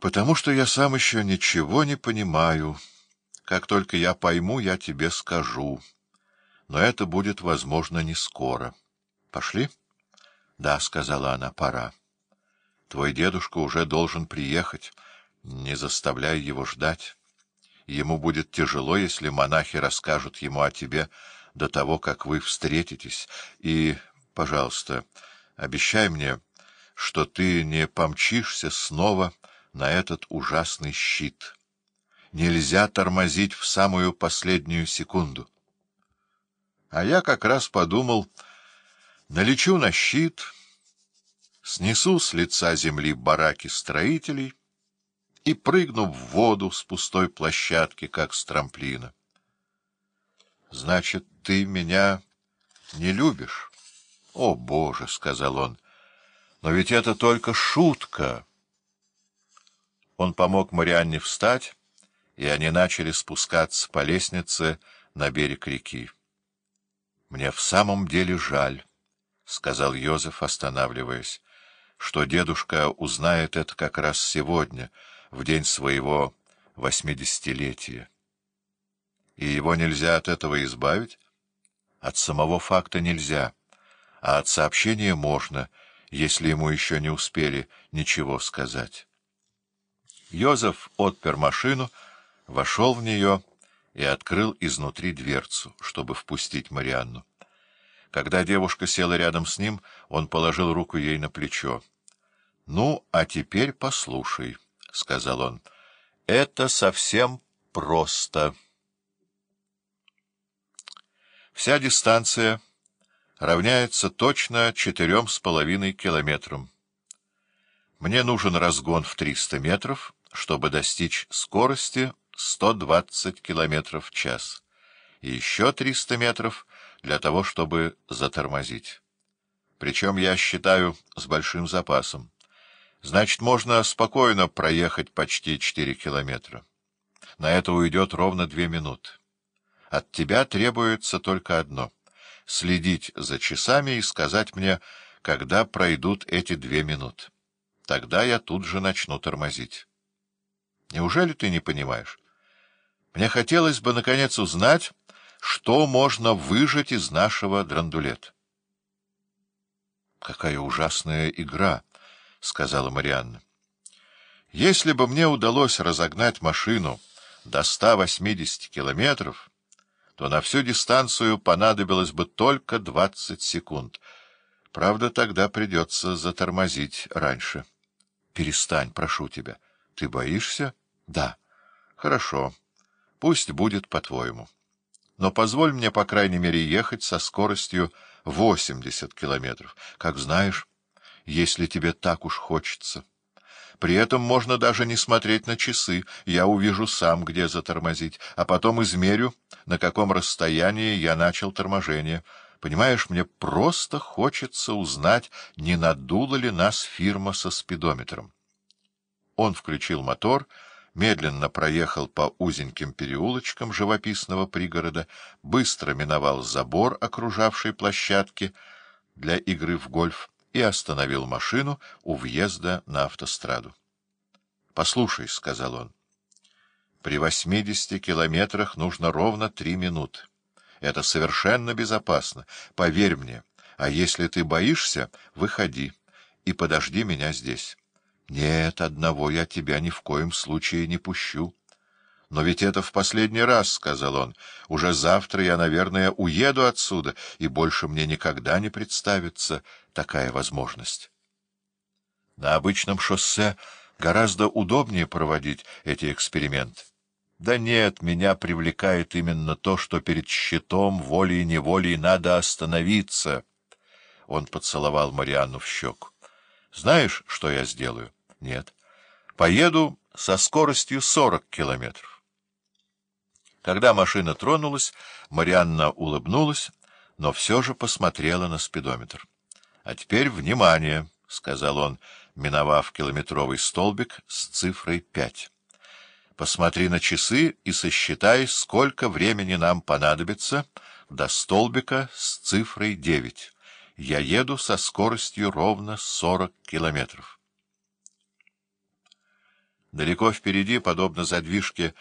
Потому что я сам еще ничего не понимаю. Как только я пойму, я тебе скажу. Но это будет, возможно, не скоро. Пошли? — Да, — сказала она, — пора. Твой дедушка уже должен приехать. Не заставляй его ждать. Ему будет тяжело, если монахи расскажут ему о тебе до того, как вы встретитесь. И, пожалуйста, обещай мне, что ты не помчишься снова на этот ужасный щит. Нельзя тормозить в самую последнюю секунду. А я как раз подумал, налечу на щит, снесу с лица земли бараки строителей и прыгну в воду с пустой площадки, как с трамплина. — Значит, ты меня не любишь? — О, Боже! — сказал он. — Но ведь это только шутка! — он помог Марианне встать, и они начали спускаться по лестнице на берег реки. — Мне в самом деле жаль, — сказал Йозеф, останавливаясь, — что дедушка узнает это как раз сегодня, в день своего восьмидесятилетия. И его нельзя от этого избавить? От самого факта нельзя, а от сообщения можно, если ему еще не успели ничего сказать. Йозеф отпер машину, вошел в нее и открыл изнутри дверцу, чтобы впустить Марианну. Когда девушка села рядом с ним, он положил руку ей на плечо. — Ну, а теперь послушай, — сказал он. — Это совсем просто. Вся дистанция равняется точно четырем с половиной километрам. Мне нужен разгон в триста метров — чтобы достичь скорости 120 км в час, и еще 300 метров для того, чтобы затормозить. Причем я считаю с большим запасом. Значит, можно спокойно проехать почти 4 километра. На это уйдет ровно две минуты. От тебя требуется только одно — следить за часами и сказать мне, когда пройдут эти две минуты. Тогда я тут же начну тормозить. Неужели ты не понимаешь? Мне хотелось бы, наконец, узнать, что можно выжать из нашего драндулета. — Какая ужасная игра, — сказала Марианна. — Если бы мне удалось разогнать машину до 180 километров, то на всю дистанцию понадобилось бы только 20 секунд. Правда, тогда придется затормозить раньше. — Перестань, прошу тебя. Ты боишься? — да. Хорошо. Пусть будет по-твоему. Но позволь мне, по крайней мере, ехать со скоростью 80 километров. Как знаешь, если тебе так уж хочется. При этом можно даже не смотреть на часы. Я увижу сам, где затормозить, а потом измерю, на каком расстоянии я начал торможение. Понимаешь, мне просто хочется узнать, не надула ли нас фирма со спидометром. Он включил мотор — медленно проехал по узеньким переулочкам живописного пригорода, быстро миновал забор, окружавший площадки для игры в гольф, и остановил машину у въезда на автостраду. — Послушай, — сказал он, — при восьмидесяти километрах нужно ровно три минуты. Это совершенно безопасно, поверь мне. А если ты боишься, выходи и подожди меня здесь. Нет, одного я тебя ни в коем случае не пущу. Но ведь это в последний раз, — сказал он. Уже завтра я, наверное, уеду отсюда, и больше мне никогда не представится такая возможность. На обычном шоссе гораздо удобнее проводить эти эксперименты. Да нет, меня привлекает именно то, что перед щитом волей-неволей надо остановиться. Он поцеловал Марианну в щеку. Знаешь, что я сделаю? Нет. Поеду со скоростью 40 километров. Когда машина тронулась, Марианна улыбнулась, но все же посмотрела на спидометр. — А теперь внимание, — сказал он, миновав километровый столбик с цифрой пять. — Посмотри на часы и сосчитай, сколько времени нам понадобится до столбика с цифрой девять. Я еду со скоростью ровно сорок километров. Далеко впереди, подобно задвижке